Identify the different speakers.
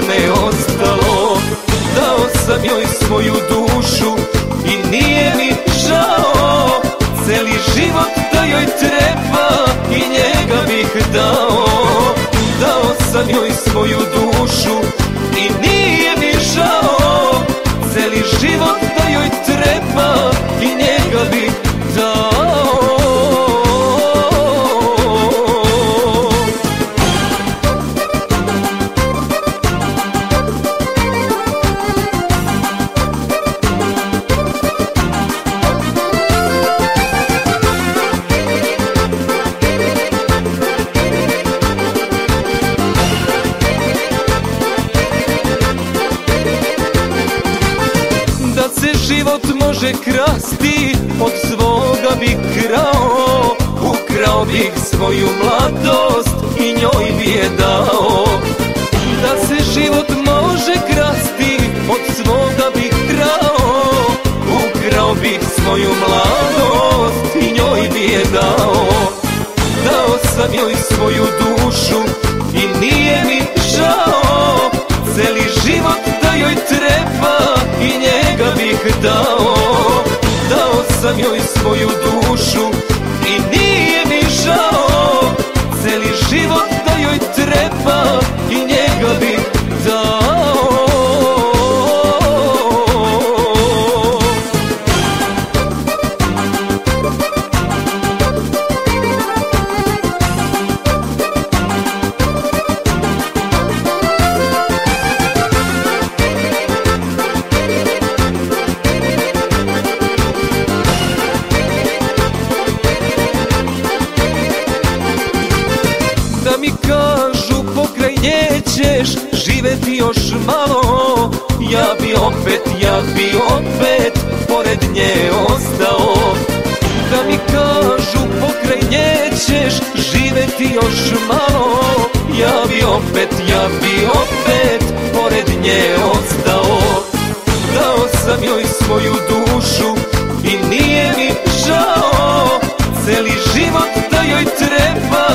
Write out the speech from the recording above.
Speaker 1: ne ostalo Dao sam joj svoju dušu I nije mi žao. Celi život da joj treba I njega bih dao. Dao sam joj svoju dušu I nije mi žao. Celi život da joj treba život može krasti Od svoga bi krao. Ukrao bih svoju mladost I njoj bi je dao. Da se život može krasti Od svoga bi krao. Ukrao bih svoju mladost I njoj bi je dao. Dao sam joj svoju dušu Dao sam joj svoju dušu ćeš živeti još malo. Ja bi opet, ja bi opet pored nje ostao. Da mi kažu pokraj nje ćeš živeti još malo. Ja bi opet, ja bi opet pored nje ostao. Dao sam joj svoju dušu i nije mi žao. Celi život da joj treba